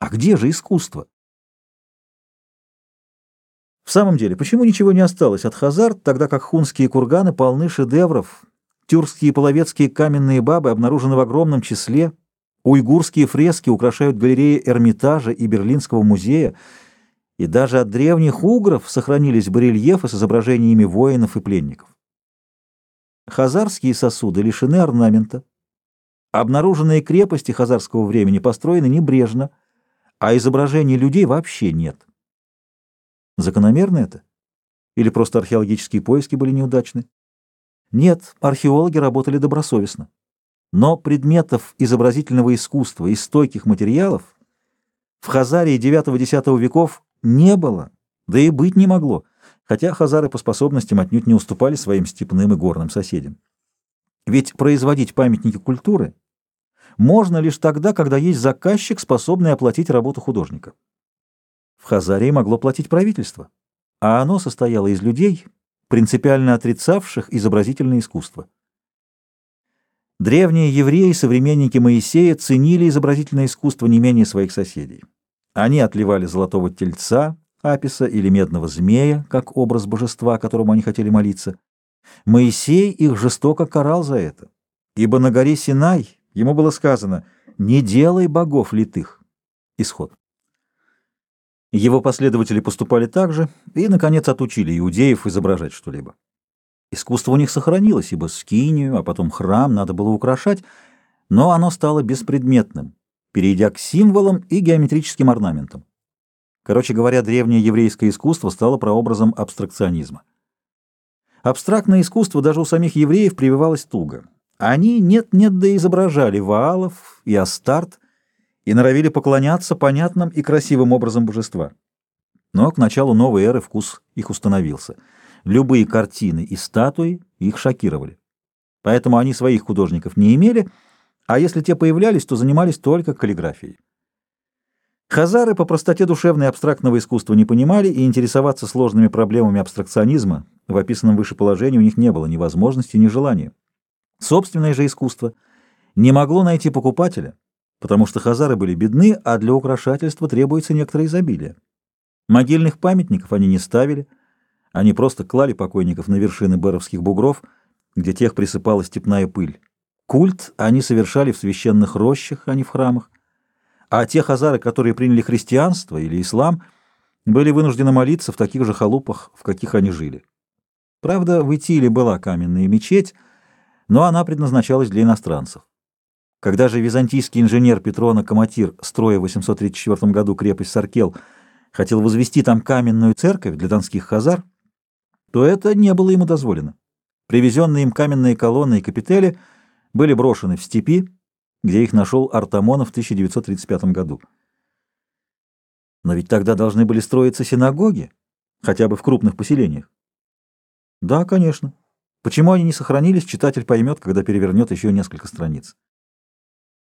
А где же искусство? В самом деле, почему ничего не осталось от Хазар, тогда как хунские курганы полны шедевров, тюркские и половецкие каменные бабы обнаружены в огромном числе, уйгурские фрески украшают галереи Эрмитажа и Берлинского музея, и даже от древних угров сохранились барельефы с изображениями воинов и пленников. Хазарские сосуды лишены орнамента. Обнаруженные крепости хазарского времени построены небрежно, а изображений людей вообще нет. Закономерно это? Или просто археологические поиски были неудачны? Нет, археологи работали добросовестно. Но предметов изобразительного искусства и стойких материалов в Хазарии IX-X веков не было, да и быть не могло, хотя хазары по способностям отнюдь не уступали своим степным и горным соседям. Ведь производить памятники культуры можно лишь тогда, когда есть заказчик, способный оплатить работу художника. В Хазарии могло платить правительство, а оно состояло из людей, принципиально отрицавших изобразительное искусство. Древние евреи, современники Моисея, ценили изобразительное искусство не менее своих соседей. Они отливали золотого тельца, Аписа или медного змея, как образ божества, которому они хотели молиться. Моисей их жестоко карал за это, ибо на горе Синай ему было сказано «Не делай богов литых». Исход. Его последователи поступали так же и, наконец, отучили иудеев изображать что-либо. Искусство у них сохранилось, ибо скинию, а потом храм надо было украшать, но оно стало беспредметным, перейдя к символам и геометрическим орнаментам. Короче говоря, древнее еврейское искусство стало прообразом абстракционизма. Абстрактное искусство даже у самих евреев прививалось туго. Они нет-нет да изображали Ваалов и Астарт и норовили поклоняться понятным и красивым образом божества. Но к началу новой эры вкус их установился. Любые картины и статуи их шокировали. Поэтому они своих художников не имели, а если те появлялись, то занимались только каллиграфией. Хазары по простоте душевной абстрактного искусства не понимали и интересоваться сложными проблемами абстракционизма в описанном выше положении у них не было ни возможности, ни желания. Собственное же искусство не могло найти покупателя, потому что хазары были бедны, а для украшательства требуется некоторое изобилие. Могильных памятников они не ставили, они просто клали покойников на вершины беровских бугров, где тех присыпала степная пыль. Культ они совершали в священных рощах, а не в храмах а те хазары, которые приняли христианство или ислам, были вынуждены молиться в таких же халупах, в каких они жили. Правда, в Итиле была каменная мечеть, но она предназначалась для иностранцев. Когда же византийский инженер Петрона Каматир, строя в 834 году крепость Саркел, хотел возвести там каменную церковь для донских хазар, то это не было ему дозволено. Привезенные им каменные колонны и капители были брошены в степи, где их нашел Артамонов в 1935 году. Но ведь тогда должны были строиться синагоги, хотя бы в крупных поселениях. Да, конечно. Почему они не сохранились, читатель поймет, когда перевернет еще несколько страниц.